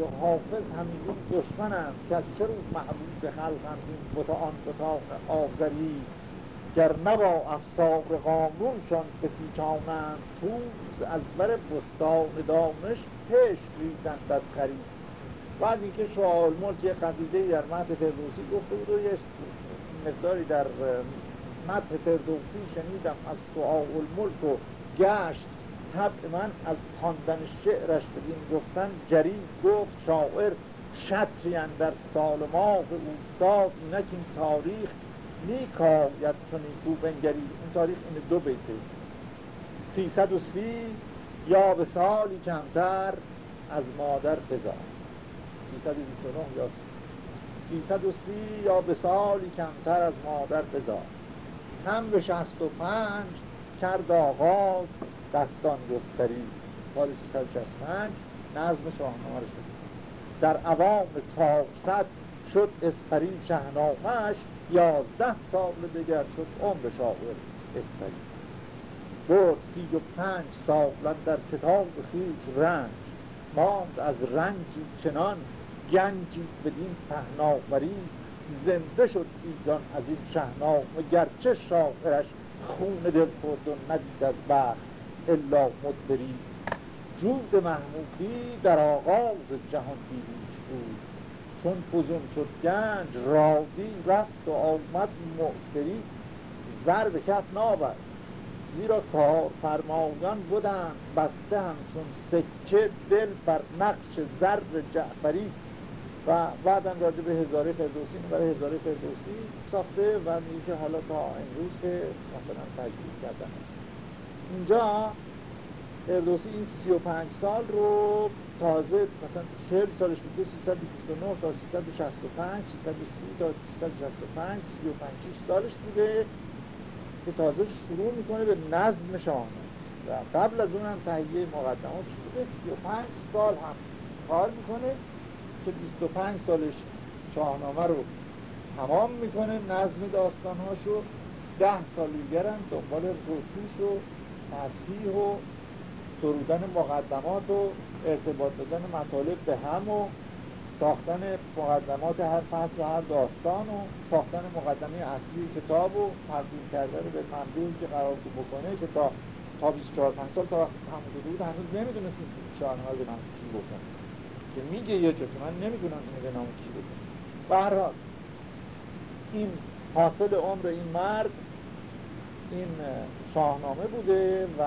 و حافظ همین دشمنند که از چه روز محبوب خلقند این بتا آن بتا آفزری گر نبا افسار قانونشان بپیچانند توز از بر بستان دانش پشت ریزند از خرید. از اینکه شعال ملک یه قصیده در متن فردوسی گفته بود و یه مقداری در متن فردوسی شنیدم از شعال الملک و گشت. طبع من از خواندن شعرش بدین گفتن جری گفت شاعر شطری در سال ماه اوستاد اینک این تاریخ نیکاید چون او بنگری. این تاریخ این دو بیته. سیصد و سی یا به سالی کمتر از مادر بزار 329 یا 330 یا به سالی کمتر از مادر بزار هم به 65 کرد آغاز دستان گستری سال 365 نظم شاهنامه رو شد در عوام 400 شد اسپری شهنامهش یازده سال دیگر شد عمر شاعر اسپری. برد سی و پنج سال در کتاب خیش رنج ماند از رنجی چنان گنجی بدین پهناوری زنده شد ایران از این شهنامه گرچه شاعرش خون دل خورد و ندید از بخت الا مدبری. جود محمودی در آغاز جهان دیویش بود چون فزون شد گنج رادی رفت و آمد معصری زر به کف نابد زیرا کار فرمایان بودن بسته همچون سکه دل بر نقش زر جعفری. و بعدم راجع به هزاره فردوسی برای هزاره فردوسی ساخته و میگه حالا تا امروز که مثلا تجدید کردن. اینجا فردوسی این 35 سال رو تازه مثلا 40 سالش بوده 329 تا 365 330 تا 365 35 سالش بوده که تازه شروع می‌کنه به نظم شاهنامه. و قبل از اون هم تهیه مقدمات بوده 35 سال هم کار می‌کنه که 25 سالش شاهنامه رو تمام می‌کنه نظم داستانهاشو ده سال دیگر هم دنبال روتوش و تصحیح و سرودن مقدمات و ارتباط دادن مطالب به هم و ساختن مقدمات هر فصل و هر داستان و ساختن مقدمه اصلی کتاب و تبدیل کرده رو به منبوعی که قرار بکنه که تا تا 24 5 سال تا تموم شده بود هنوز نمی‌دونستیم شاهنامه به من چی بکنه. که میگه یه جا که من نمی‌دونم اینو به نام کی بکنه. به این حاصل عمر این مرد این شاهنامه بوده و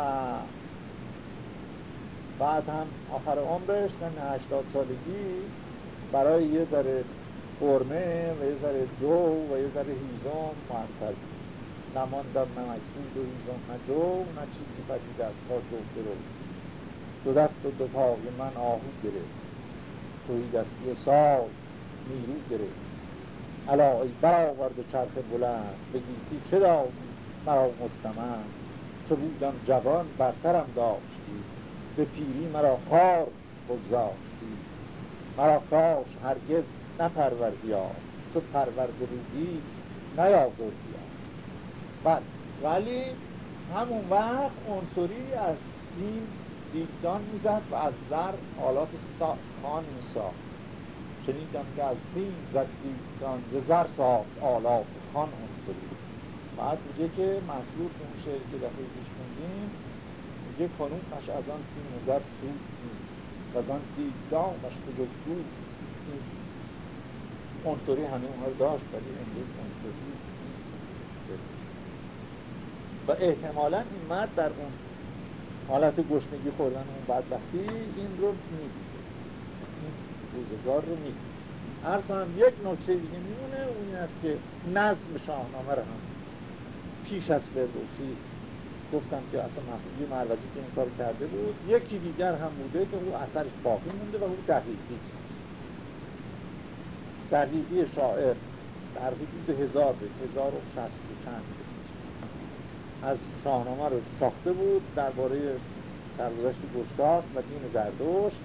بعد هم آخر عمرش سن 80 سالگی برای یه ذره قرمه و یه ذره جو و یه ذره هیزم معطل. نماندم نه مکسود و هیزم نه جو نه چیزی پدید است تا جو برو دو دست و دو پای من آهو گرفت. توی دستی سال نیرو گرفت. علا ای برآورد چرخ بلند بگیتی چه داری مرا مستمن چو بودم جوان برترم داشتی. به پیری مرا خار بگذاشتی. مرا کاش هرگز نپروردی چو پرورد بودی نیاوردی. بله ولی همون وقت عنصری از سیم دیگدان می‌زد و از زر آلات خان میساخت. شنیدم که از سیم زد دیگدان زر ساخت آلات خان. بعد میگه که منصور اون شعر که دفعه پیش خوندیم میگه کنونش از آن سیم و سود نیست. و از آن دیگدانش کجا بود نیست. اونطوری همه اونها رو داشت ولی امروز اونطوری و احتمالا این مرد در اون حالت گشنگی خوردن اون بدبختی این رو می‌دیده. این روزگار رو می‌دیده. ارز کنم یک نکته دیگه میمونه اون این است که نظم شاهنامه رو هم پیش از فردوسی گفتم که اصلا مسئولی مروزی که این کار کرده بود یکی دیگر هم بوده که او اثرش باقی مونده و او دقیقی است. دقیقی شاعر در حدود هزار بیت هزار و شست و چند از شاهنامه رو ساخته بود درباره سرگذشت گشتاس و دین زردشت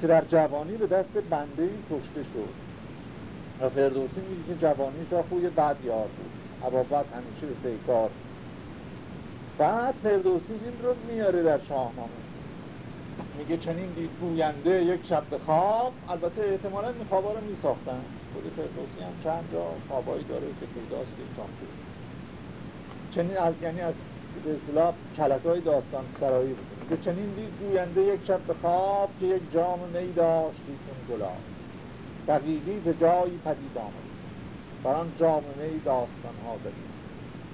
که در جوانی به دست بنده کشته شد. و فردوسی میگه که جوانیش را خوی بد یار بود. عبابت همیشه به پیکار. بعد فردوسی این رو میاره در شاهنامه. میگه چنین دید گوینده یک شب به خواب. البته احتمالا این خوابا رو میساختن. خود فردوسی هم چند جا خوابایی داره که پیداست که چنین از یعنی از به اصطلاح های داستان سرایی بود. که چنین دید گوینده یک شب به خواب که یک جام می داشتی چون گلاب. دقیقی ز جایی پدید آمد. بر آن جام می داستان ها دادی.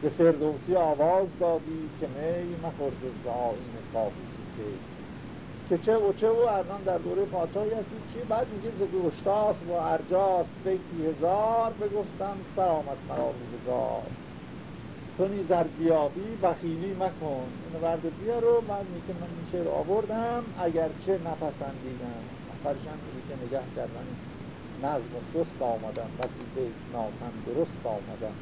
به فردوسی آواز دادی که می مخور جز آین قابوسی که. که چه و چه و الان در دوره پادشاهی هستی چی؟ بعد میگه ز گشتاس و ارجاس بیتی هزار بگفتم آمد مرا روزگار. تو نیز بیابی بخیلی مکن. اینو برده بیارو بعد میگه من این شعر آوردم. اگرچه نپسندیدم. آخرش هم که نگه کردن نظم سست آمدم بسی به ناتن درست آمدم.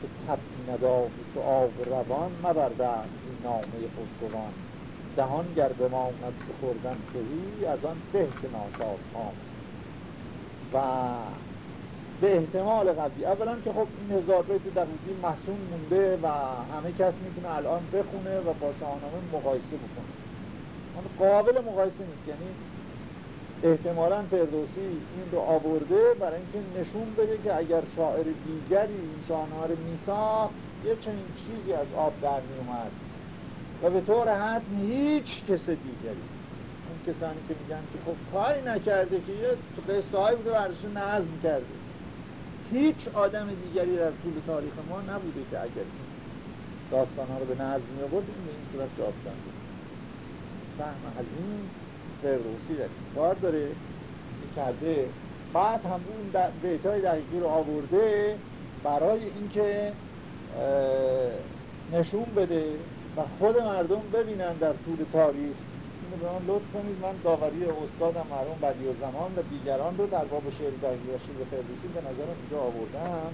چو طبعی نداری چو آب روان مبرده این نامه خسروان. دهان گر بماند خوردن توهی از آن به که ناساز و به احتمال قبلی اولا که خب این هزار بیت دقیقی محسون مونده و همه کس می‌تونه الان بخونه و با شاهنامه مقایسه بکنه. قابل مقایسه نیست یعنی احتمالا فردوسی این رو آورده برای اینکه نشون بده که اگر شاعر دیگری این شاهنامه رو میساخت یه چنین چیزی از آب در میومد و به طور حتم هیچ کس دیگری. اون کسانی که میگن که خب کاری نکرده که یه قصه های بوده ورش نظم کرده. هیچ آدم دیگری در طول تاریخ ما نبوده که اگر داستان ها رو به نظم می آورد این به این صورت جاب سهم عظیم فردوسی در کار داره. که کرده؟ بعد هم اون بیت های دقیقی رو آورده برای اینکه نشون بده و خود مردم ببینن در طول تاریخ. اینو به من لطف کنید. من داوری استادم مرحوم بدی و زمان و دیگران رو در باب شعر و شعر فردوسی به نظرم اینجا آوردم.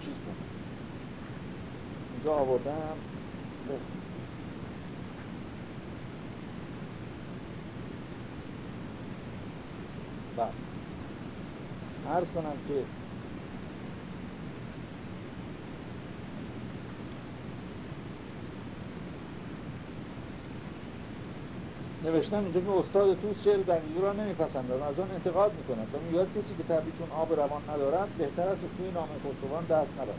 چیز کنم. اینجا آوردم بله عرض کنم که نوشتم اینجا که استاد تو شعر دقیقی را نمیپسندد از آن انتقاد می‌کند و می‌گوید کسی که طبعی چون آب روان ندارد بهتر است توی نام خسروان دست نبرد.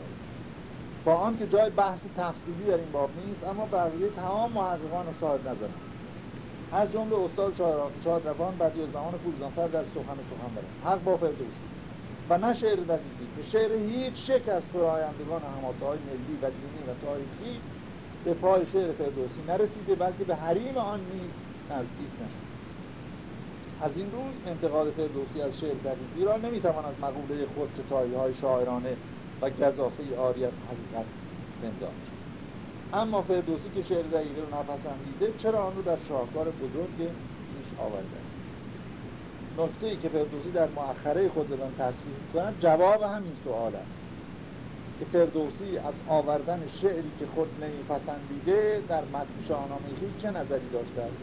با آنکه جای بحث تفصیلی در این باب نیست اما بقیه تمام محققان صاحب نظرند از جمله استاد شاد روان بدی و زمان پولزانفر در سخن سخن برد حق با فردوسی. و نه شعر دقیقی به شعر هیچ شک از فرایندگان حماسه های ملی و دینی و تاریخی به پای شعر فردوسی نرسیده بلکه به حریم آن نیز نزدیک نشد از این روی انتقاد فردوسی از شعر دقیقی را نمی‌توان از مقوله خود ستایی های شاعرانه و گذافه آری از حقیقت پنداشت اما فردوسی که شعر دقیقی رو نپسندیده چرا آن رو در شاهکار بزرگ پیش آورده نکته ای که فردوسی در مؤخره خود بدان تصویر می‌کنند جواب همین سوال است. که فردوسی از آوردن شعری که خود نمیپسندیده در متن شاهنامه چه نظری داشته است؟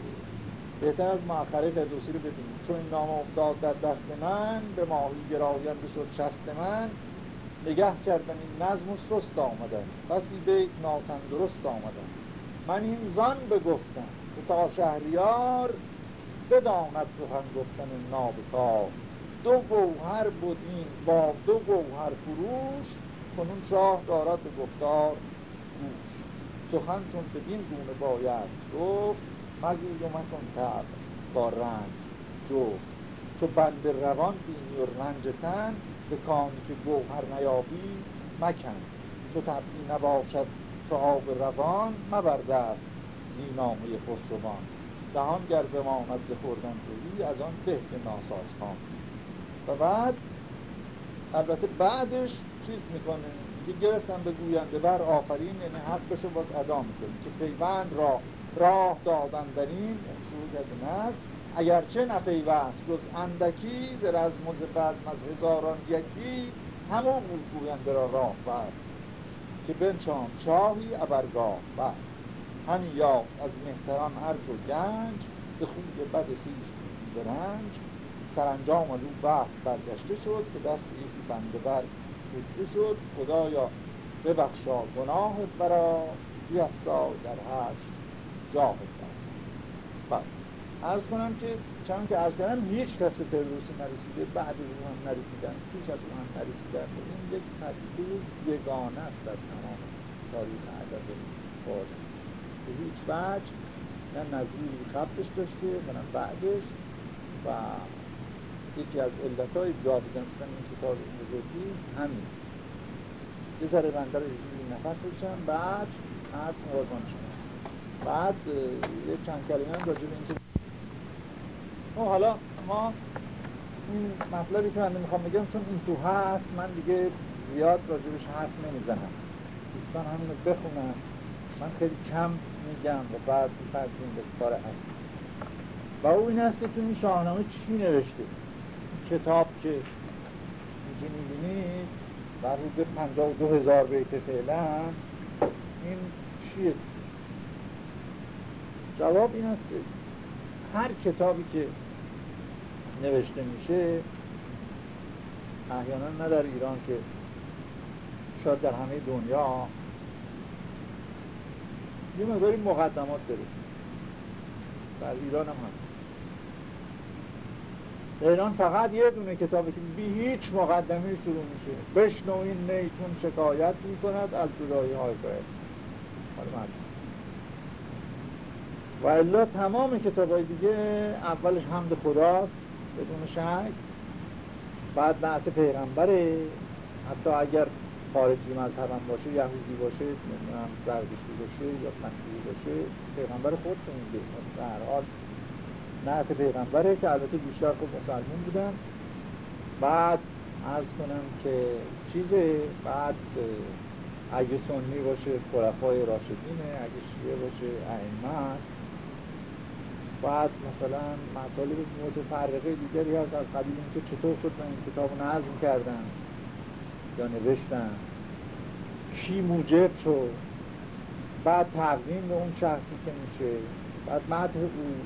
بهتر از مؤخره فردوسی رو ببینیم. چون این نام افتاد در دست من به ماهی گراینده شد شست من نگه کردم این نظم و سست آمدن. بسی بیت ناتن درست آمدن. من این زن بگفتم که تا شهریار بداند سخن گفتن نابکار. دو گوهر بود این با دو گوهر فروش کنون شاه دارد به گفتار گوش. سخن چون بدین گونه باید گفت مگوی و مکن تب با رنج جفت. چو بند روان بینی و رنج تن به کانی که گوهر نیابی مکن. چو طبعی نباشد چو آب روان مبرده است زینامه خسروان. دهان گر بماند ز خوردن توی از آن به که ناساز خان و بعد البته بعدش چیز می‌کنه؟ که گرفتم به گوینده بر آفرین یعنی حقشو باز ادا می‌کنیم که پیوند را راه دادن در این شروع کرده نست اگرچه نپیوست جز اندکی ز رزم و ز از هزاران یکی همون گوینده را راه بر. که بنچان شاهی ابرگاه بر. همی یافت از مهتران ارج و گنج ز خوی بد خویش برنج سرانجام از او بخت برگشته شد که دست یکی بنده بر کشته شد. خدایا ببخشا گناه برا بیفزای در هشت جاه عرض کنم که چون که عرض کردم هیچ کس به فردوسی نرسیده بعد از اون هم نرسیدن پیش از اون هم نرسیدن. این یک پدیده یگانه است در تمام تاریخ ادب فارسی. به هیچ وجه. نه نظیری قبلش داشته نه بعدش. و یکی از علتهای جاویدان شدن این کتاب بزرگی همین یه ذره بنده رو نفس بچم بعد عرض قربان بعد یه چند کلمه هم راجع به اینکه خب حالا ما این مطلبی که من می‌خوام بگم چون این تو هست من دیگه زیاد راجبش حرف نمی‌زنم. دوستان همین رو بخونم من خیلی کم میگم و بعد ترجیم به کار اصلی. و او این است که تو این شاهنامه چی نوشته. کتاب که اینجا می‌بینید بر حدود پنجاه و دو هزار بیت فعلا این چیه؟ جواب این است که هر کتابی که نوشته میشه احیانا نه در ایران که شاید در همه دنیا یه مقداری مقدمات داره در ایران هم هم ایران فقط یه دونه کتابی که بی هیچ مقدمه شروع میشه. بشنو این نی چون شکایت می‌کند از جدایی های باید و الا تمام کتاب های دیگه اولش حمد خداست بدون شک. بعد نعت پیغمبره. حتی اگر خارجی مذهبم باشه یهودی باشه زردشتی باشه یا مسیحی باشه پیغمبر خودشون میگه در حال نعت پیغمبره که البته بیشتر خود مسلمون بودن. بعد عرض کنم که چیزه بعد اگه سنی باشه خلفای راشدینه اگه شیعه باشه ائمه است. بعد مثلا مطالب متفرقه دیگری هست از قبیل اینکه چطور شد من این کتاب نظم کردن یا نوشتن. کی موجب شد. بعد تقدیم به اون شخصی که میشه. بعد مدح او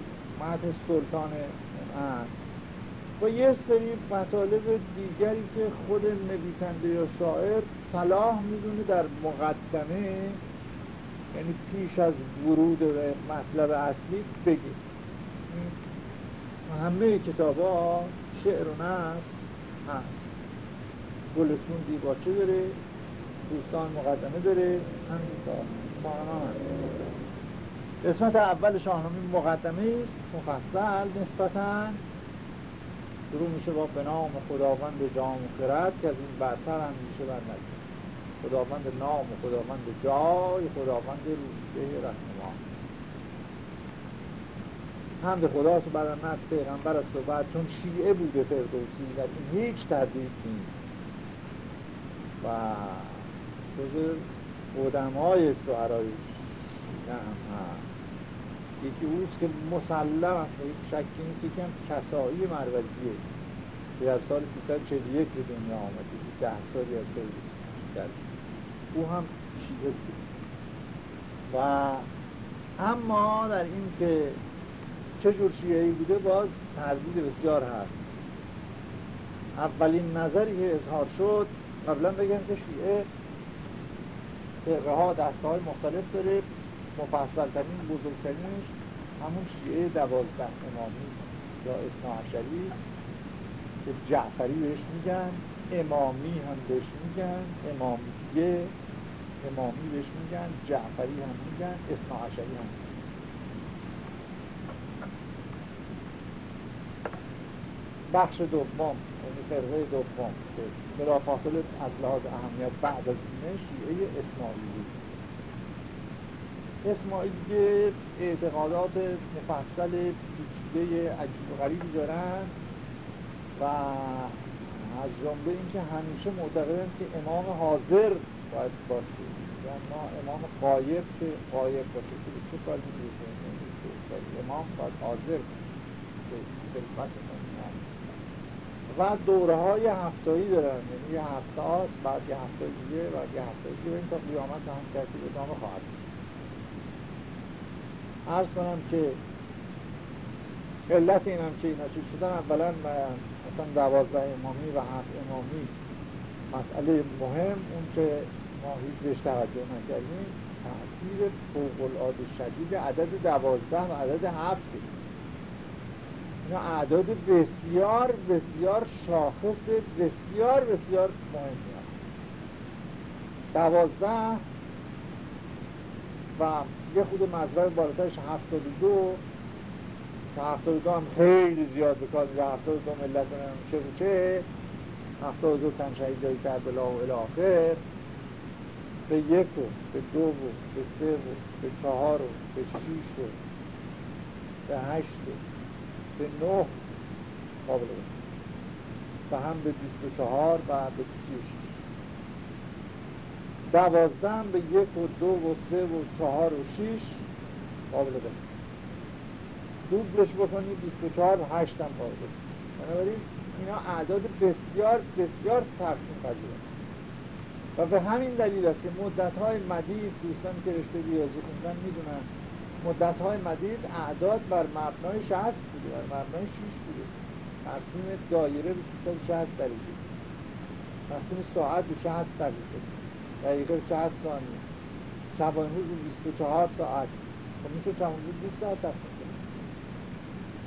مدح سلطان است و یه سری مطالب دیگری که خود نویسنده یا شاعر صلاح می‌دونه در مقدمه. یعنی پیش از ورود به مطلب اصلی بگه همه کتاب ها شعر و نست هست. گلستون دیباچه داره دوستان مقدمه داره همین کتاب شاهنامه قسمت اول شاهنامه مقدمه است مفصل نسبتا. شروع میشه با به نام خداوند جام و خرد که از این برتر هم میشه بر نجم خداوند نام و خداوند جای خداوند روزده رحمان حمد خداست و بعد پیغمبر است و بعد چون شیعه بوده فردوسی در این هیچ تردید نیست. و جز قدمای شعرهای شیعه هم هست. یکی اوست که مسلم است یک شکی نیست یکی هم کسایی مروزیه. که در سال 341 به دنیا آمده بود. ده سالی از فردوسی او هم شیعه بود. و اما در این که چه جور شیعهی بوده باز تردید بسیار هست. اولین نظری که اظهار شد قبلا بگم که شیعه فرقه ها دسته های مختلف داره. مفصل ترین بزرگترینش همون شیعه دوازده امامی یا اصناعشری است که جعفری بهش میگن امامی هم بهش میگن امامیه امامی بهش میگن جعفری هم میگن اصناعشری هم میگن. بخش دوم فرقه دوم که بلافاصله از لحاظ اهمیت بعد از اینه شیعه اسماعیلی است. اسماعیلی اعتقادات مفصل پیچیده عجیب و غریبی دارن و از جمله اینکه همیشه معتقدن که امام حاضر باید باشه. یا ما امام قایب که قایب باشه. که چه کاری؟ می‌رسه امام باید حاضر خدمت و دوره های هفتایی دارن. یعنی یه هفته هاست بعد یه هفته دیگه و یه هفته دیگه. این تا قیامت هم ترتیب ادامه خواهد عرض کنم که علت این هم که اینا چیز شدن اولا اصلا دوازده امامی و هفت امامی مسئله مهم اون که ما هیچ بهش توجه نکردیم. تاثیر فوق العاده شدید عدد دوازده و عدد هفت. اینا اعداد بسیار بسیار شاخص بسیار بسیار مهمی است دوازده و یه خود مزرعه بالاترش هفتاد و دو. که هفتاد و دو هم خیلی زیاد بکار میره هفتاد و دو ملت چه و چه. هفتاد و دو تن شهید جایی کربلا و الاخر. به یک و به دو و به سه و به چهار و به شیش و به هشت و به نه قابل بسید و هم به بیست و چهار و به سی و شیش دوازده به یک و دو و سه و چهار و شیش قابل بسید دوبلش بکنی بیست و چهار و هشت هم قابل بسید بنابراین اینا اعداد بسیار بسیار تقسیم پذیر است. و به همین دلیل است که مدت های مدید دوستان که رشته ریاضی خوندن می‌دونن مدت های مدید اعداد بر مبنای 60 بوده بر مبنای 6 بوده. تقسیم دایره به 360 درجه. تقسیم ساعت به 60 دقیقه دقیقه به 60 ثانیه. شبانه روز 24 ساعت. خب میشه چند روز 20 ساعت تقسیم کنید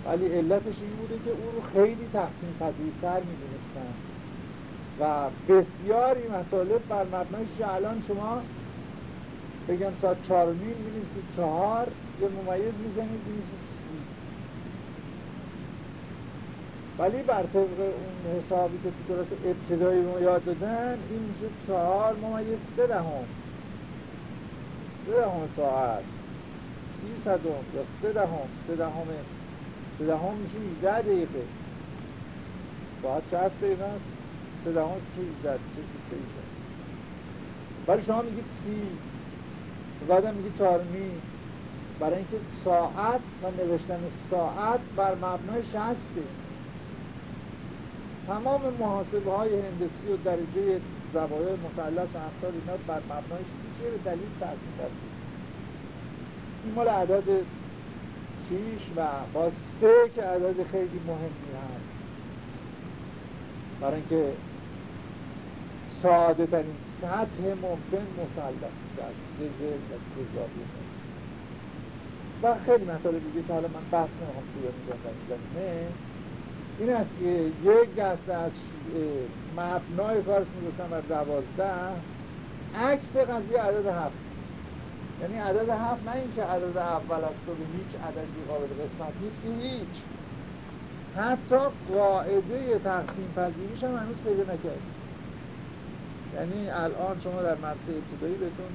ولی علتش این بوده که او رو خیلی تقسیم پذیرتر می‌دونستن. و بسیاری مطالب بر مبنای الان شما بگم ساعت چهار و نیم می‌نویسید چهار یه ممیز می‌زنید می‌نویسید سی ولی بر طبق اون حسابی که تو درست ابتدایی ما یاد دادن این میشه چهار ممیز سه دهم. سه دهم ساعت. سی صدم یا سه دهم. سه دهم سه دهم میشه 18 دقیقه. باید چه هست دقیقه است. سه دهم چه 18 چه ولی شما میگید سی بعدم میگه چهارمی. برای اینکه ساعت و نوشتن ساعت بر مبنای شسته تمام محاسبه های هندسی و درجه زوایای مثلث و امثال اینا بر مبنای شیشه به دلیل تأثیر تأثیر این مال عدد شیش و با سه که عدد خیلی مهمی هست. برای اینکه ساده ترین سطح ممکن مثلث در سه و سه زاویه. و خیلی مطالب دیگه که حالا من بحث نمی‌خوام توی میگم در این زمینه این است که یک دسته از مبنای کارش میگوشتن بر دوازده عکس قضیه عدد هفت. یعنی عدد هفت نه اینکه عدد اول است و به هیچ عددی قابل قسمت نیست که هیچ. حتی قاعده تقسیم پذیریش هم هنوز پیدا نکردیم. یعنی الان شما در مدرسه ابتدایی بهتون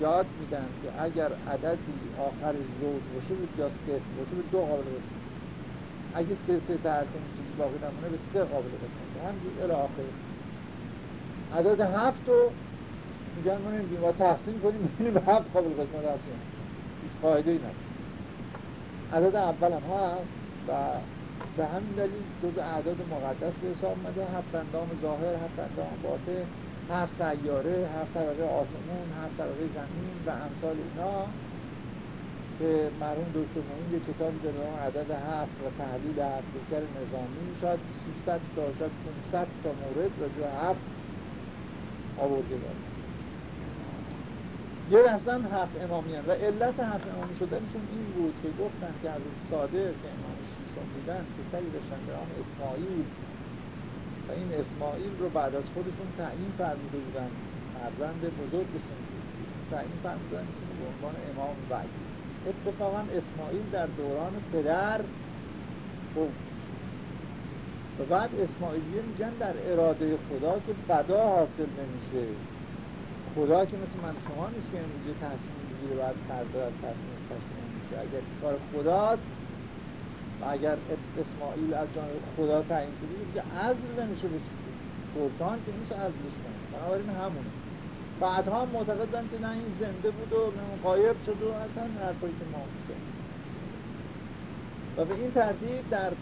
یاد میدن که اگر عددی آخر زوج باشه یا صفر باشه به دو قابل قسمت. اگه سه سه تر چیزی باقی نمونه به سه قابل قسمت. همینجور الاخر عدد هفت رو میگن ما تقسیم کنیم می‌بینیم به هفت قابل قسمت هست هیچ قاعده ای نداره عدد اول هم هست و به همین دلیل جز اعداد مقدس به حساب مده هفت اندام ظاهر هفت اندام باطن. هفت سیاره هفت طبقه آسمون هفت طبقه زمین و امثال اینا که مرحوم دکتر معین یه کتابی داره عدد هفت و تحلیل هفت پیکر نظامی. شاید 300 تا شاید 500 تا مورد راجع هفت آورده داره یه دستن هفت امامی و علت هفت امامی شدنشون این بود که گفتن که از صادق که امام شیشون بودن پسری داشتن به نام اسماعیل. این اسماعیل رو بعد از خودشون تعیین فرموده بودن. فرزند بزرگشون بود تعیین فرمودن به عنوان امام بعدی اتفاقا اسماعیل در دوران پدر بود و بعد اسماعیلیه میگن در اراده خدا که بدا حاصل نمیشه. خدا که مثل من شما نیست که امروز تصمیم بگیره بعد فردا از تصمیم تصمیم میشه اگر کار خداست و اگر اسماعیل از جانب خدا تعیین شده که عزل نمیشه بشه سلطان که نیست عزلش کنه. بنابراین همونه. بعدها معتقد بودن که نه این زنده بود و قایب شد و اصلا حرفایی که ما و به این ترتیب در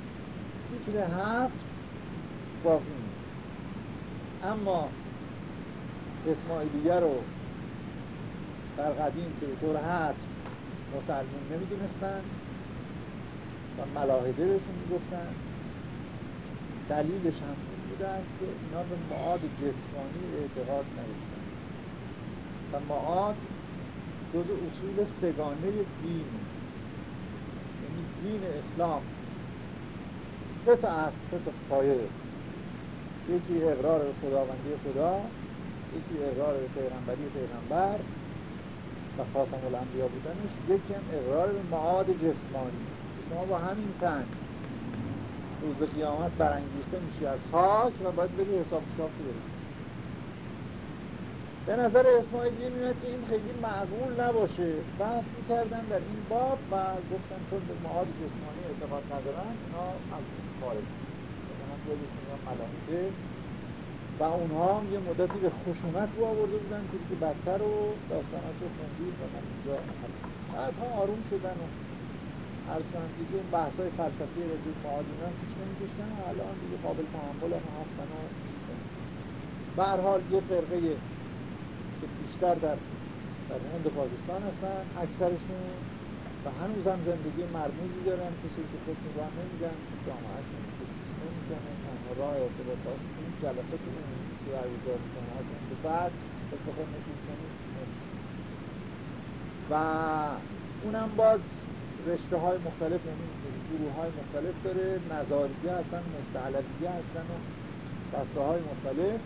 سیکل هفت باقی اما اسماعیلیه رو در قدیم که طور حتم مسلمون نمی‌دونستن. و ملاحده بهشون می‌گفتن. دلیلش هم بوده است که اینا به معاد جسمانی اعتقاد نداشتن. و معاد جز اصول سگانه دین. یعنی دین اسلام. سه تا از سه تا پایه. یکی اقرار به خداوندی خدا یکی اقرار به پیغمبری پیغمبر و خاتم الانبیا بودنش. یکی هم اقرار به معاد جسمانی. شما با همین تن روز قیامت برانگیخته میشی از خاک و باید بری حساب کتاب برسی. به نظر اسماعیلی میاد که این خیلی معقول نباشه. بحث می‌کردن در این باب و گفتن چون به معاد جسمانی اعتقاد ندارن اینا از این خارج هم یادشون ملائکه و اونها هم یه مدتی به خشونت رو آورده بودن که بدتر و داستاناش رو خوندید و من اینجا بعد ها آروم شدن و کنم دیگه اون بحث های فلسفی رجوع معاد اینا پیش نمیکشتن. و الان دیگه قابل تحمل هم هستن و هر حال یه فرقه که بیشتر در در هند و پاکستان هستن اکثرشون و هنوز هم زندگی مرموزی دارن. کسی که خودشون راه نمیدن جامعهشون کسی نمی‌کنه تنها راه ارتباط هاست. این جلسات رو انگلیسی برگزار می‌کنه اون بعد اتفاق کنید و اونم باز رشته های مختلف یعنی گروه های مختلف داره نظاریه هستن مستعلقیه هستن و دسته های مختلف.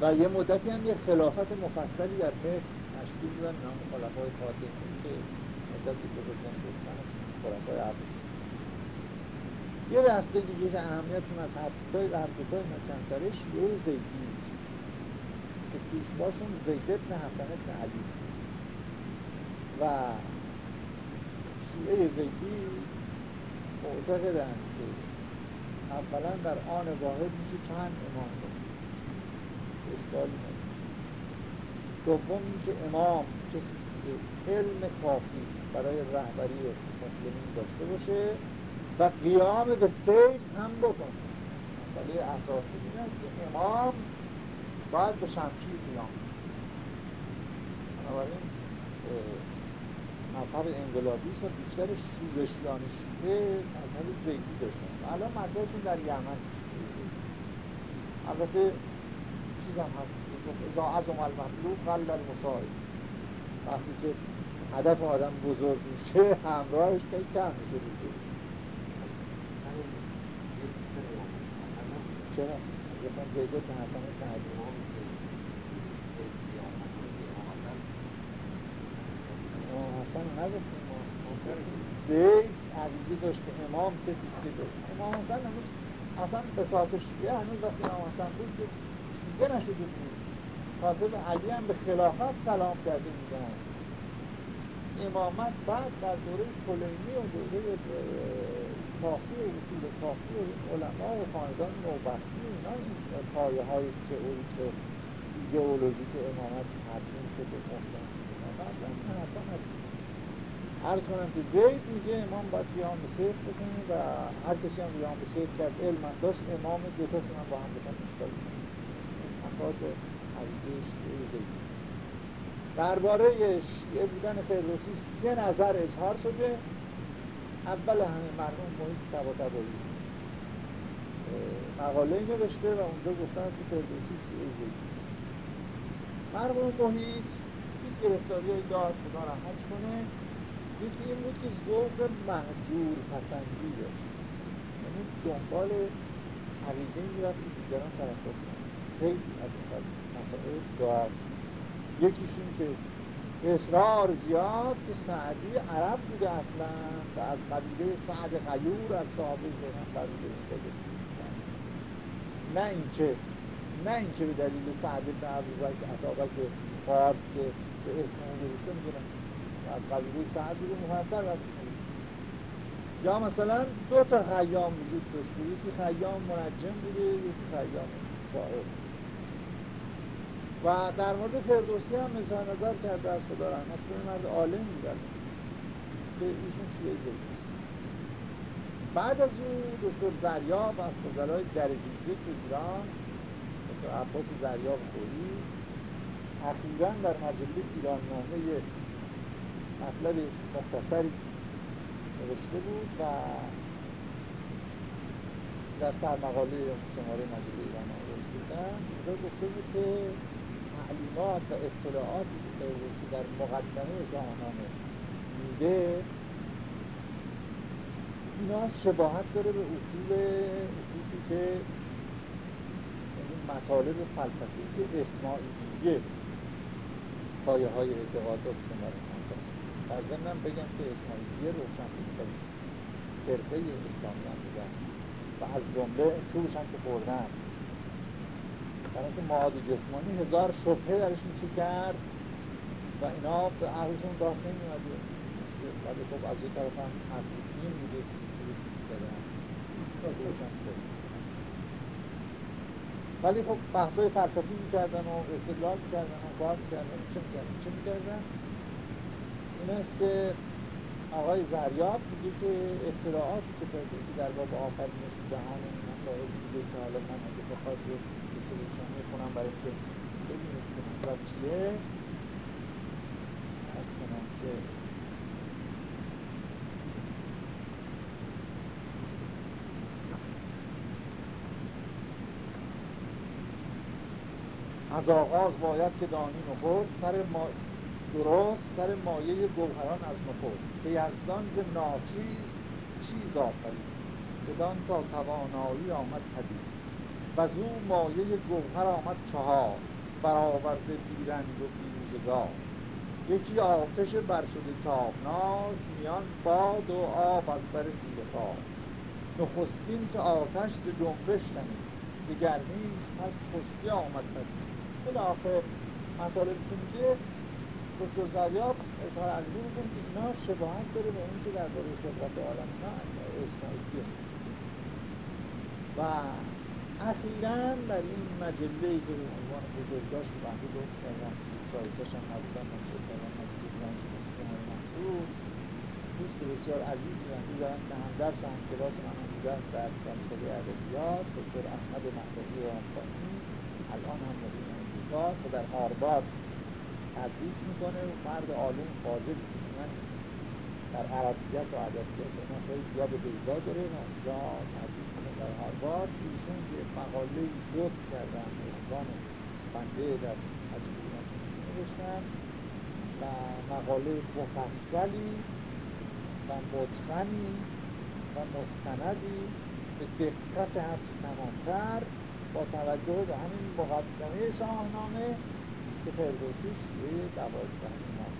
و یه مدتی هم یه خلافت مفصلی در مصر تشکیل دادن نام خلفای فاطمی که مدتی بزرگان داشتن خلفای عباسی یه دسته دیگه که اهمیتشون از هر ستای و هر دوتای مکمتره شیعه زیدی که پیشواشون زید ابن حسن ابن علی و شیعه زیدی معتقدن که اولا در آن واحد میشه چند امام اشکالی نداره. دوم اینکه امام کسی که علم کافی برای رهبری مسلمین داشته باشه و قیام به سیف هم بکنه. مسئله اساسی این است که امام باید به شمشیر قیام بنابراین مذهب انقلابی و بیشتر شورشیان شیعه مذهب زیدی داشتن. الان مرکزشون در یمن البته چیز هم هست ازا عظم المطلوب قل المصائب وقتی که هدف آدم بزرگ میشه همراهش که کم میشه دیگه. چرا؟ گفتم زیده که حسن حسن نگفتیم زید عقیده داشت که امام کسی که داشت امام حسن هنوز اصلا به ساعت شیعه هنوز وقتی امام حسن بود که شیعه نشده بود. تازه به علی هم به خلافت سلام کرده بودن امامت بعد در دوره کلینی و دوره کافی و اصول کافی و علما و خاندان نوبختی اینا این پایه های تئوریک ایدئولوژیک امامت تبیین شده شده قبلا حرفا عرض کنم که زید میگه امام باید قیام به سیف بکنه و هر کسی هم قیام به سیف کرد. علم داشت امام دوتاشون هم با هم باشن اشکال اساس شیعه زید درباره شیعه بودن فردوسی سه نظر اظهار شده. اول همه مرموم محیط تبا تبایی مقاله نوشته و اونجا گفتن که فردوسی شیعه زید مرموم محیط گرفتاری های داشت خدا رحمت کنه. یکی این بود که ذوق محجور پسندی داشت. یعنی دنبال عقیده می‌رفت که دیگران طرف داشتن خیلی از این مسائل داشت یکیشون که اصرار زیاد که سعدی عرب بوده اصلا و از قبیله سعد غیور از صحابه زیران قبیله این نه اینکه نه اینکه به دلیل سعد بن ابوبکر عطابک فارس که به اسم اون نوشته می‌دونن از قبیله سعد رو مفصل رفت یا مثلا دو تا خیام وجود داشته یکی خیام منجم بوده یکی خیام شاعر و در مورد فردوسی هم مثال نظر کرده از خدا رحمت کنه مرد عالم بودن که ایشون شیعه زیدیست بعد از او دکتر زریاب از فضلای درجیزی که ایران دکتر عباس زریاب خوری اخیرا در مجله ایران نامه مطلب مختصری نوشته بود و در سرمقاله شماره مجله ایران نوشته بودن اونجا گفته بود که تعلیمات و اطلاعاتی که در مقدمه شاهنامه میده اینا شباهت داره به اصول اصولی که این مطالب فلسفی که اسماعیلیه. پایه های اعتقادات شما رو اساس در ضمنم بگم که اسماعیلیه روشن فکرش فرقه اسلامیان بودن و از جمله چوبش هم که خوردن برای اینکه معاد جسمانی هزار شبهه درش میشه کرد و اینا به عقلشون راست نمیاد ولی خب از یه طرف هم اصل این بوده ولی خب بحثای فلسفی می‌کردن و استدلال می‌کردن و کار می‌کردن. چه می‌کردن؟ چه می‌کردن؟ این است که آقای زریاب میگه که اطلاعاتی که که در باب آفرینش جهان این مسائل میگه که حالا من اگه بخواد یه چیزی می‌خونم برای که ببینید که مطلب چیه. از کنم که از آغاز باید که دانی نخست سر ما درست سر مایه گوهران از نخست. که یزدان ز ناچیز چیز آفرید بدان تا توانایی آمد پدید. و زو مایه گوهر آمد چهار. برآورده بیرنج و بیروزگار یکی آتش بر شده تابناک میان باد و آب از بر زیر نخستین که آتش ز جنبش نمید. ز گرمیش پس خشکی آمد پدید. آخر مطالبی که میگه دکتر زریاب اظهار عقیده می‌کنه. که اینا شباهت داره به اون که درباره خلقت عالم اینا اسماعیلیه و اخیرا در این مجله ای که به عنوان بزرگ داشت که بنده گفت کردم؟ شایستش هم نبودن منشور کردن مجله بودن شناسی جمعه محصول دوست بسیار عزیزی بنده دارم که هم درس و هم کلاس من هم بوده است در دانشگاه ادبیات دکتر احمد مهدوی رامخانی الان هم امریکاست و در هاروارد تدریس می‌کنه و مرد عالم فاضل من در عربیت و ادبیات اینا خیلی زیاد بیزا داره و اونجا تدریس کنه در هاروارد ایشون یه مقاله لطف کردن به عنوان بنده در تجربه نشناسی نوشتن و مقاله مفصلی و متقنی و مستندی به دقت هرچی تمامتر با توجه به همین مقدمه شاهنامه که فردوسیش روی دوازده ایمان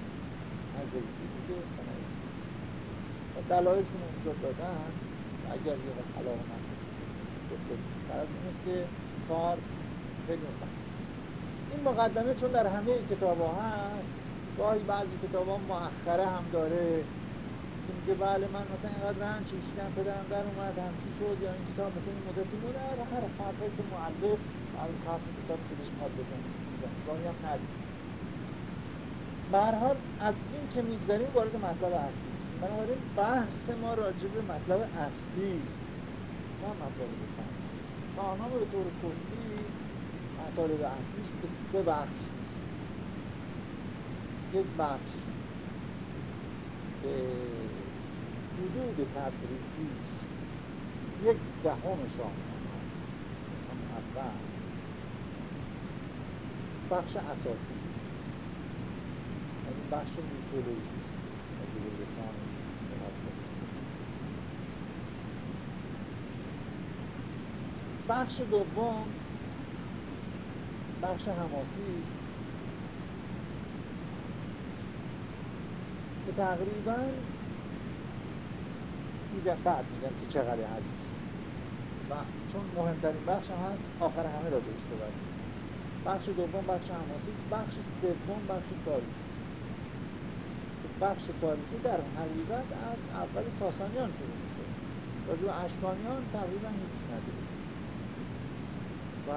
نزدیکی بوده و دلایلشون اونجا دادن اگر یه علاقه من طرف این است که کار خیلی مفصل. این مقدمه چون در همه کتاب ها هست گاهی بعضی کتاب ها مؤخره هم داره که میگه بله من مثلا اینقدر رنج کشیدم پدرم در اومد همچی شد یا این کتاب مثلا این مدتی مونه هر هر حرفی که معلف از خط کتاب که بهش می‌خواد بزنه گاهی هم ندید حال از این که می‌گذاریم وارد مطلب اصلی بنابراین بحث ما راجع به مطلب اصلی است. نه مطالب فن. شاهنامه به طور کلی مطالب اصلیش به سه بخش یک بخش. که حدود تدریجیش یک دهم شاهنامه است. مثلا اول. بخش اساسی یعنی بخش میتولوژی اگه به بخش دوم. بخش حماسی است. که تقریبا میگم بعد میگم که چقدر حدیث و چون مهمترین بخش هم هست آخر همه راجعش صحبت بخش دوم بخش حماسی بخش سوم بخش تاریخی بخش تاریخی در حقیقت از اول ساسانیان شروع میشه. راجع اشکانیان تقریبا هیچ نداره و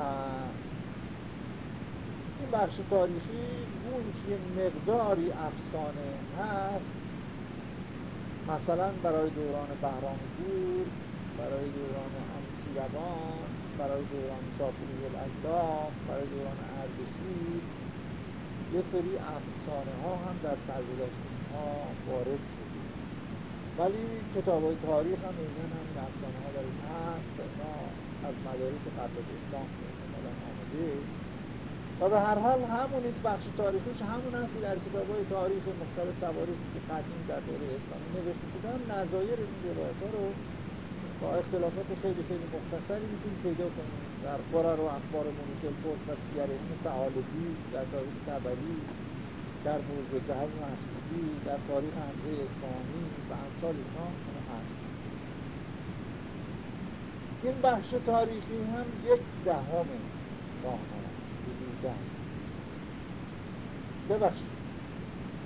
این بخش تاریخی اون که مقداری افسانه هست مثلا برای دوران بهرام گور برای دوران انوشیروان برای دوران شاپوری الاجداف برای دوران اردشیر یه سری افسانه ها هم در سرگذشت ها وارد شده. ولی کتاب های تاریخ هم اینجا هم این افسانه ها درش هست. اینا از مدارک قبل اسلام آمده. و به هر حال همون است بخش تاریخیش همون است که در کتاب های تاریخ مختلف تواریخی که قدیم در دوره اسلامی نوشته شدن نظایر این روایت ها رو با اختلافات خیلی خیلی مختصری می‌تونید پیدا کنید در قرار و اخبار مونیک الفرس و سیره این سعالبی در تاریخ تبری در موضوع زهر مسعودی در تاریخ حمزه اسلامی و امثال اینها هست. این بخش تاریخی هم یک دهم شاهنامه. است ببخشید.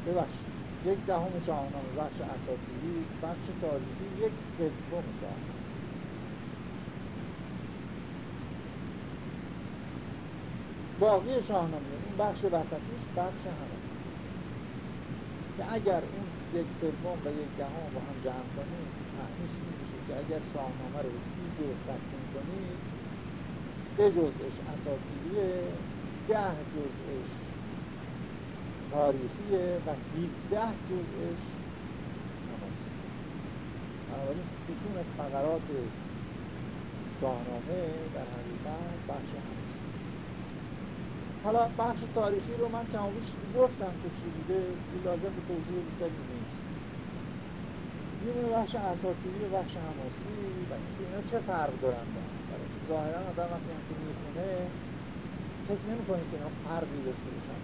ببخشید. یک دهم شاهنامه بخش اساطیری بخش تاریخی یک سوم شاهنامه. باقی شاهنامه اون بخش وسطیش بخش هست که اگر اون یک سوم و یک دهم با هم جمع کنیم معنیش میشه که اگر شاهنامه رو سی جز تقسیم کنید سه جزش اساطیریه. ده جزش تاریخیه و 17 جزش نماسی ستون از فقرات شاهنامه در حقیقت بخش همیست حالا بخش تاریخی رو من کمابیش گفتم که چی بوده این لازم به توضیح بیشتری نیست. یه بخش اساطیری و بخش حماسی و اینکه اینا چه فرق دارن با که ظاهرا آدم وقتی هم که می‌خونه فکر نمی که اینا فرقی داشته باشن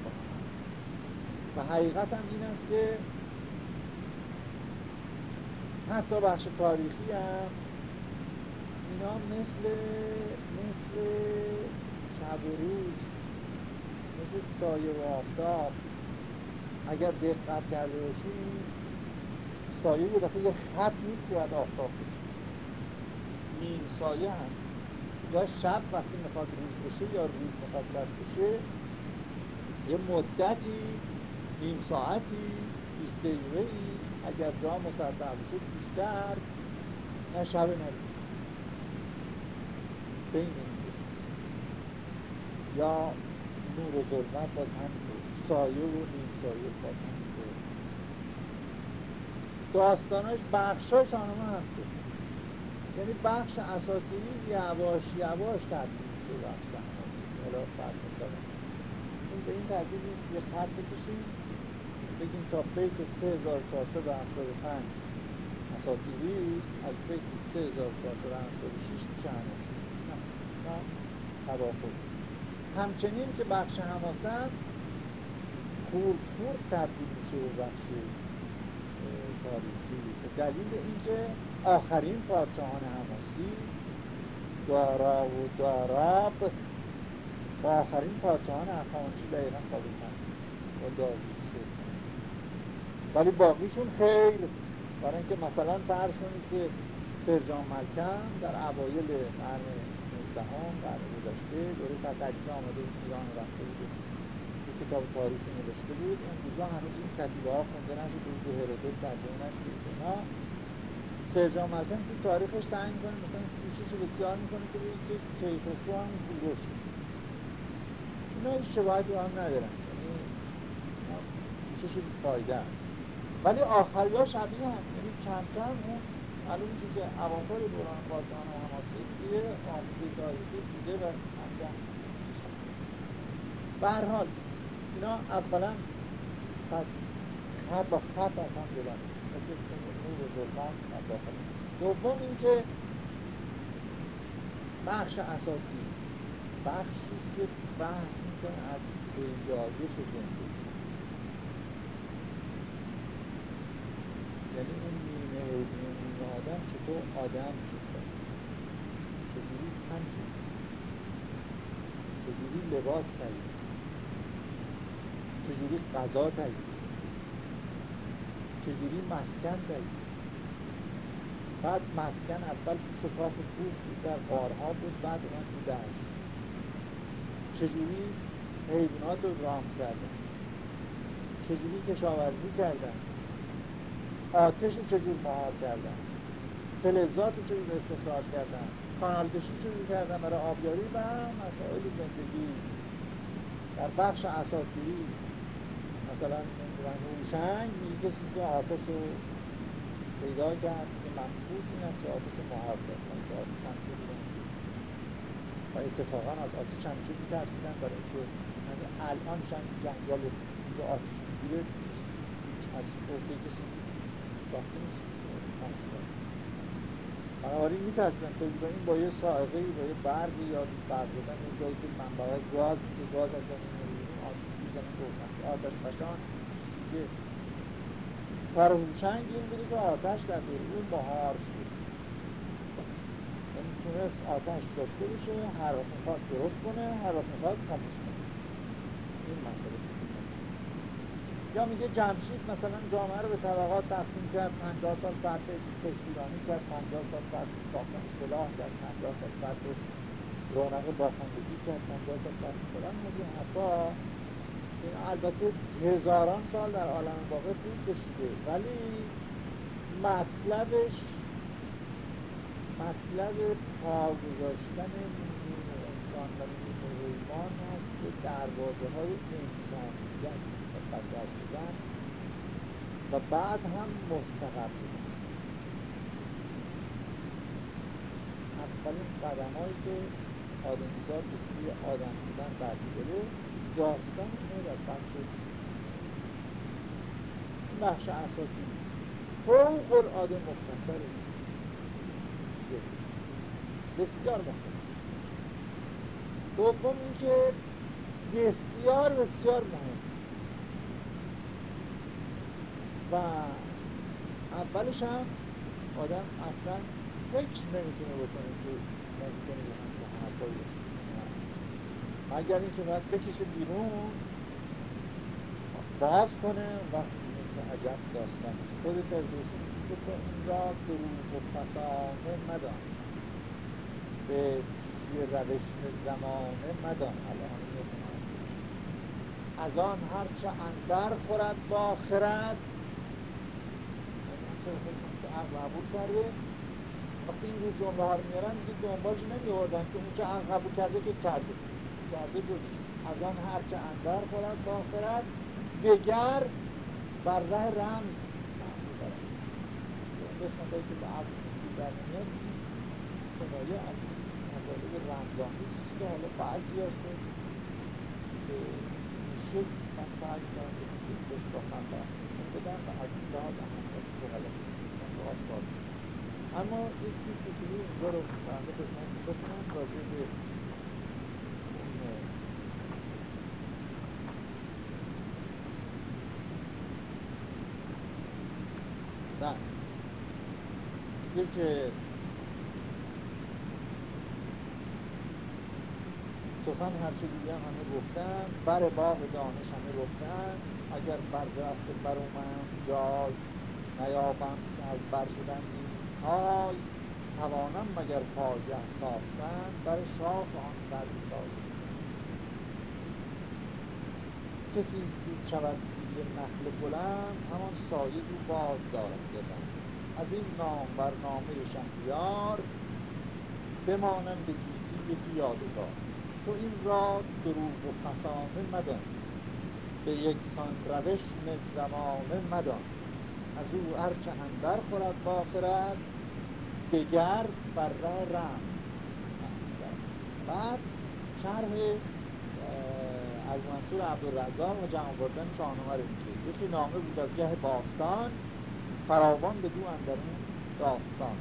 و حقیقت هم این است که حتی بخش تاریخی هم اینا مثل مثل شب و روز مثل سایه و آفتاب. اگر دقت کرده باشیم سایه یه دفعه یه خط نیست که باید آفتاب بشه. نیم سایه هست. یا شب وقتی می‌خواد روز بشه یا روز می‌خواد شب بشه یه مدتی نیم ساعتی 20 دقیقه ای اگر جا مصدق بشه بیشتر نه شب نه بین یا نور و ظلمت باز همینطور. سایه و نیم سایه باز همینطور. داستاناش بخشا شاهنامه همینطور. یعنی بخش اساطیری یواش یواش تبدیل میشه بخش حالا این به این ترتیب نیست یه خط بکشیم بگیم تا بیت 3475 اساطیری است از بیت 3476 میشه هماسی نه تباخود همچنین که بخش حماسه خورد خورد تبدیل میشه به بخش تاریخی. به دلیل اینکه آخرین پادشاهان حماسی دارا و داراب با آخرین پادشاهان اخوانچی دقیقا خوابیدن با داوود ولی باقیشون خیر برای اینکه مثلا فرض کنید که سرجان ملکم در اوایل قرن 19 قرن گذشته دوره فتحعلیزه آمده بود ایران رفته بود تو کتاب تاریخی نوشته بود. اون روزا هنوز این کتیبه ها خونده نشده بود هرودوت ترجمه بود. اینا سرجان ملکم تو تاریخش سعی می‌کنه مثلا کوشش بسیار می‌کنه که که کیخسرو هم کوروش اینا هیچ شباهتی هم ندارن. یعنی کوشش فایده است. ولی آخری ها شبیه هم. یعنی کم کم اون معلوم میشه که اواخر دوران قاجان و حماسی دیگه آموزه تاریخی دیده و کم به هر حال اینا اولا پس خط با خط از هم جدا. مثل نور و ظلمت داخل دوم اینکه بخش اساسی بخشی است که بحث می‌کنه از پیدایش زندگی. یعنی اون نیمه نیمه آدم چطور آدم شد چجوری تن شد چجوری لباس تهیه چجوری غذا تهیه چجوری مسکن تهیه بعد مسکن اول شکاف کوه بود در قارها بود بعد اومد تو دشت چجوری حیوانات رو رام کردن؟ چجوری کشاورزی کردن؟ آتش رو چجور مهار کردن؟ فلزات رو چجور استخراج کردن؟ کانالکشی چجور کردن برای آبیاری و مسائل زندگی؟ در بخش اساطیری مثلا روشنگ میگه کسی که آتش رو پیدا کرد که مقصود این است که آتش مهار کرد که آتش همیشه و اتفاقا از آتش همیشه میترسیدن برای اینکه الان شن جنگل اینجا آتیش می‌گیره از عهده کسی باقی نیست. بنابراین میترسن تو با این با یه سائقه با یه برقی یا برق زدن اون که منبع گاز که گاز از آتیش می‌زنن روشن آتش فشان دیگه فرهوشنگ این بودی که آتش در دور اون بهار شد. می‌تونست آتش داشته باشه هر وقت می‌خواد درست کنه هر وقت می‌خواد خاموش کنه. این مسئله یا میگه جمشید مثلا جامعه رو به طبقات تقسیم کرد 50 سال صرف کشتیرانی کرد 50 سال صرف ساختن سلاح کرد 50 سال صرف رونق باخندگی کرد 50 سال صرف فلان از این حرفا این البته هزاران سال در عالم واقع طول کشیده. ولی مطلبش مطلب پا گذاشتن انسان و حیوان هست که دروازه های انسانیت بشر شدن و بعد هم مستقر شدن. اولین قدم هایی که آدمیزاد به سوی آدم شدن بردیداره داستان اینه در بخش بخش اساسی. فوق العاده مختصره. بسیار مختصر. دوم اینکه بسیار بسیار مهم. و اولش هم آدم اصلا فکر نمی‌تونه بکنه که نمی‌تونه به همچه حرفایی مگر اینکه باید بکشه بیرون. باز کنه و مثل عجب داستان. خود فردوسی که تو این را دروغ و فسانه مدان به چیزی روش زمانه مدان الان از آن هرچه اندر خورد با خرد. که عقل قبول کرده؟ وقتی این روز جمله ها رو میارن دیگه دنبالش نمیوردن که اون چه عقل قبول کرده که کرده. کرده جدش از آن هرچه اندر خورد با دگر بر ره رمز هایی که به عقل در میاد کنایه از مطالب است که حالا بعضی هاشون که میشه من سعی که بهش با بدم و از این لحاظ اهمیت آشکار اما یک کوچولو اینجا رو بنده خدمت بکنم راجع به نه که سخن هرچه دیگه همه گفتن بر باغ دانش همه گفتن. اگر بر درخت برومم جای نیابم که از بر شدن نیست. های توانم مگر پایه ساختن بر شاخ آن سر سازی کسی که شود زیر نخل بلند همان سایه رو باز دارد بزن از این نام برنامه شهریار بمانم به گیتی یکی یادگار. تو این را دروغ و فسانه مدان. به یکسان روش زمانه مدان. از او هرچه اندر خورد با خرد دگر بر رمز. بعد شرح از منصور عبدالرزاق و جمع بردن شاهنامه رو میگه یکی نامه بود از گه باستان فراوان به دو اندرون داستان.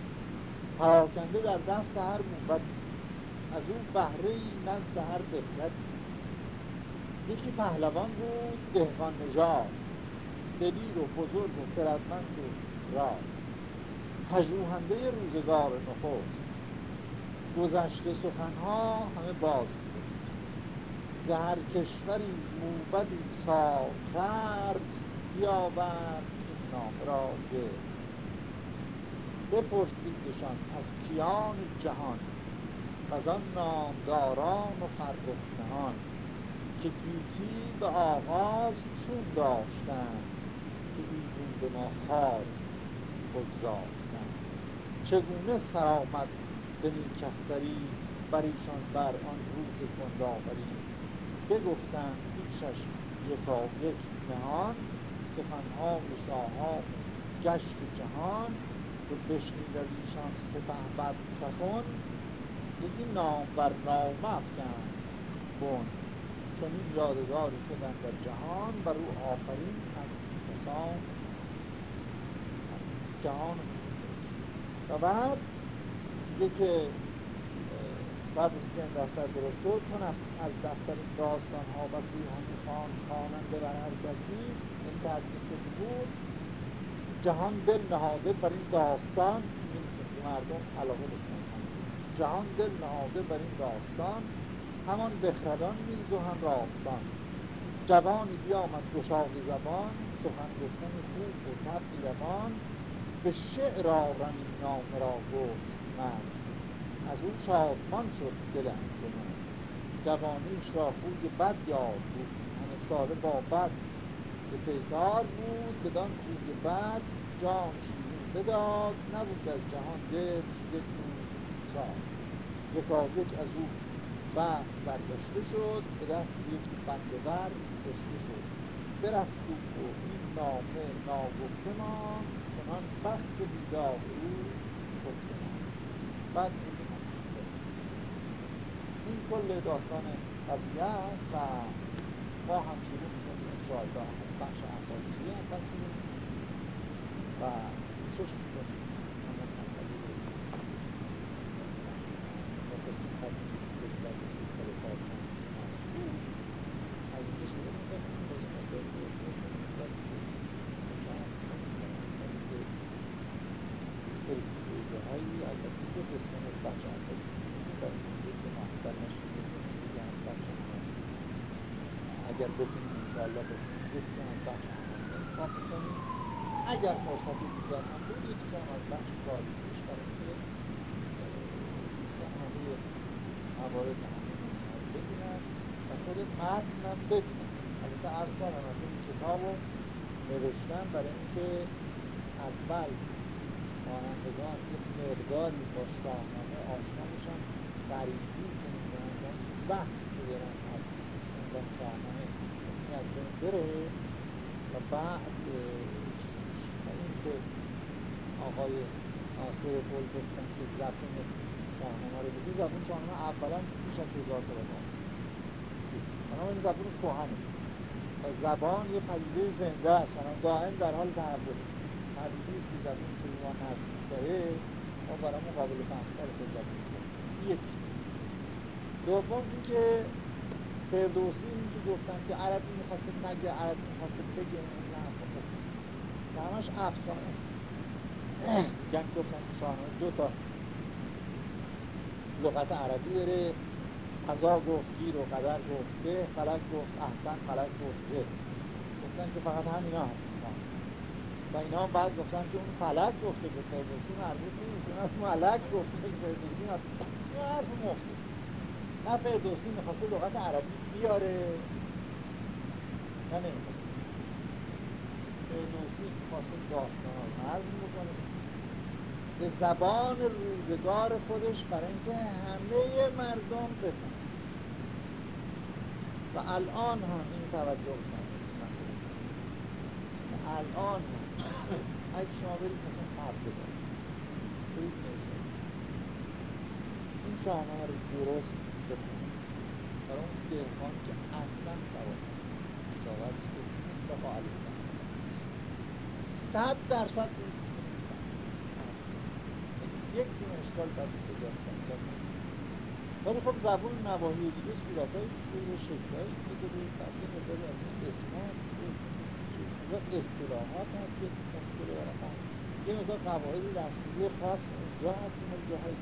پراکنده در دست هر موبتی از اون بهره نزد هر بخرد یکی پهلوان بود دهقان نژاد. دلیر و بزرگ و خردمند و راز. پژوهنده روزگار نخست. گذشته سخنها همه باز بود زهر کشوری موبدی سال کرد بیاورد نام را بپرسیدشان از کیان جهان از آن نامداران و فرخنهان که گیتی به آغاز چون داشتن که ایدون به ما خار بگذاشتن چگونه سرآمد به نیکختری بر ایشان بر آن روز کندآوری بگفتند پیشش یکا یک نهان سخنهای شاهان گشت جهان چو بشنید از ایشان سپه بد سخن یکی نام بر نامه افکن کن چنین یادگاری شدن در جهان بر او آفرین از کسان جهان و بعد که بعد از که این دفتر درست شد چون از دفتر این داستان ها بسی همی خان خواننده بر هر کسی این تدبیر شده بود جهان دل نهاده بر این داستان مردم علاقه داشتن جهان دل نهاده بر این داستان همان بخردان میز و هم راستان. جوانی بیامد گشاق زبان سخن گفتن خوب و طبعی روان به شعر آرمی نامه را گفت من از او شادمان شد دل انجمن. جوانیش را خوی بد یاد بود همه ساله با بد به پیکار بود بدان خوی بد جان شیرین بداد. نبود از جهان دلش یک روز شاد یکایک از او بعد برداشته شد به دست یکی بنده بر کشته شد. برفت و این نامه ناگفته مان چنان بخت بیدار او گفته مان بعد این کل داستان قضیه است و ما هم شروع می‌کنیم انشاءالله از بخش اساسی شروع و شش می‌کنیم. اگر بتونیم انشاءالله بتونیم یکی از بخش انتخاب کنیم. اگر فرصتی دیگر هم بود یکی هم از بخش کاری برای که همه موارد همه ببینن و خود متن هم ببینن. البته عرض کردم از این کتاب رو نوشتن برای اینکه اول خوانندگان یک مقداری با شاهنامه آشنا بشن غریبی که می‌کنن وقت بگیرن از اون شاهنامه از بین بره و بعد اینکه آقای ناصر پول گفتن که زبون شاهنامه رو بگید زبون شاهنامه اولا بیش از هزار سال بنابراین این زبون کوهنه و زبان یه پدیده زنده است بنابراین دائم در حال تحول پدیده است که زبون که ما نزدیک داره ما برای مقابل فهمتر به زبون یک دوم اینکه فردوسی اینکه گفتن که عربی می‌خواسته نگه عربی می‌خواسته بگه نه همش افسانه است. یعنی گفتن که شاهنامه دو تا لغت عربی داره. قضا گفت گیر و قدر گفت به فلک گفت احسن فلک گفت زه گفتن که فقط همینا هست و اینا هم بعد گفتن که اون فلک گفته به فردوسی مربوط نیست. اون ملک گفته به فردوسی مربوط حرف مفته نه فردوسی می‌خواسته لغت عربی بیاره. نه نمی‌خواسته. فردوسی می‌خواسته داستان ها نظم بکنه. به زبان روزگار خودش برای اینکه همه مردم بفهمن. و الان هم این توجه و الان هم اگه شما برید مثلا سبزه دارید برید این شاهنامه رو درست برای اون دهقان که اصلا سواد سواد که علیه صد درصد این یک دونه اشکال در سجاد سنجاد ولی خب زبون نواهی دیگه صورت های دیگه شکل های دیگه دیگه تبدیل مقداری از این اسم هست که اصطلاحات هست که مشکل برای یه مقدار قواعد دستوری خاص اونجا هست این جاهای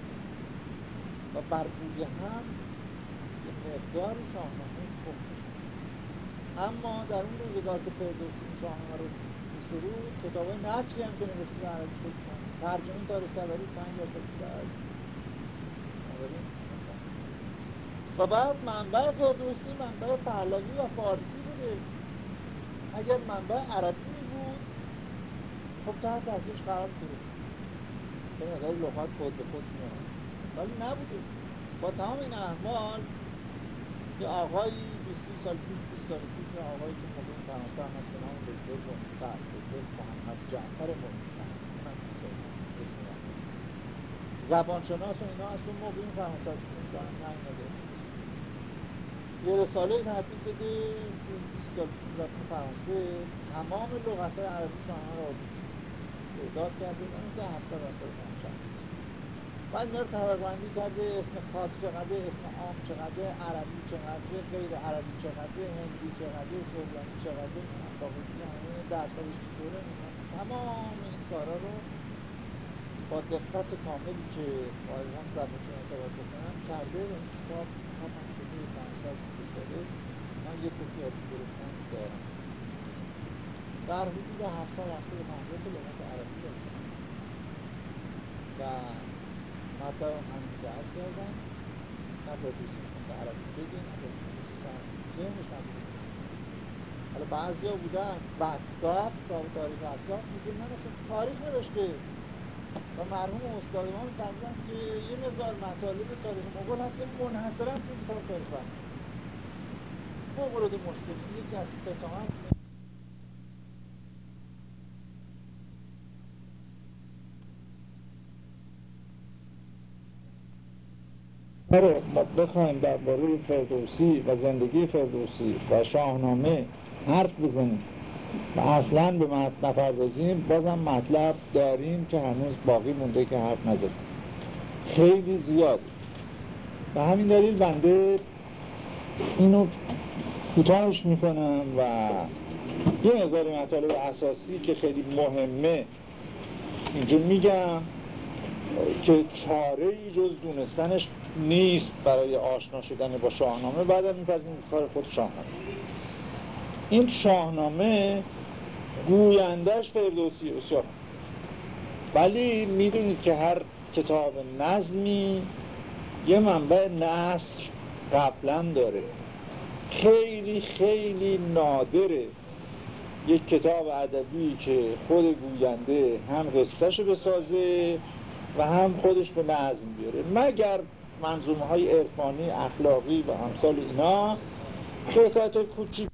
و هم یه مقدار شاهنامه پخته شد. اما در اون روزگار که فردوسی این شاهنامه رو سرود کتاب های نصری هم که نوشته عربی شد ترجمه تاریخ تبری پنج درصد کرد و بعد منبع فردوسی منبع پهلوی و فارسی بوده. اگر منبع عربی می بود خب تحت تحصیلش قرار گرفت به نظر لغات خود به خود میاد ولی نبوده. با تمام این احوال یه آقایی 20 سال پیش 20 سال پیش یه آقایی که موقع این فرانسه هم هست به نام دکتر دکتر محمد جعفر مهمی زبانشناس و اینا از اون موقع این فرانسه دارن نیمده یه رساله ترتیب بده که فرانسه. تمام لغت های عربی شما رو تعداد کرده این که هفتاد هفتاد بعد اینا رو طبق بندی کرده اسم خاص چقدر اسم عام چقدر عربی چقدر غیر عربی چقدر هندی چقدر سوریانی چقدر باقی همه درصدش چطوره تمام این کارا رو با دقت کاملی که باید هم زبانشون حسابات بکنم کرده و این کتاب چاپ هم شده. داره من یه کپی از گرفتم دارم در حدود 700 750 لغت عربی داشتم. و مطلب هم که عرض کردم. نه با دوستی مثل عربی بگی نه با دوستی ذهنش نبوده. حالا بعضی ها بودن وستاب صاحب تاریخ وستاب میگه من اصلا تاریخ نوشته. و مرحوم استاد ما میفرمودن که یه مقدار مطالب تاریخ مغول هست که منحصرا تو کتاب تاریخ وستاب فوق العاده مشکلی یکی از فتاحت ما بخوایم درباره فردوسی و زندگی فردوسی و شاهنامه حرف بزنیم و اصلا به مطلب نپردازیم بازم مطلب داریم که هنوز باقی مونده که حرف نزدیم. خیلی زیاد. و همین دلیل بنده اینو کوتاهش می‌کنم و یه مقدار مطالب اساسی که خیلی مهمه اینجا میگم که چاره ای جز دونستنش نیست برای آشنا شدن با شاهنامه. بعد میپرزیم کار خود شاهنامه. این شاهنامه گویندش فردوسی بسیار. ولی می‌دونید که هر کتاب نظمی یه منبع نصر قبلا داره. خیلی خیلی نادره یک کتاب ادبی که خود گوینده هم قصهشو بسازه و هم خودش به نظم بیاره. مگر منظومه های عرفانی اخلاقی و همسال اینا. توسعت کوچیک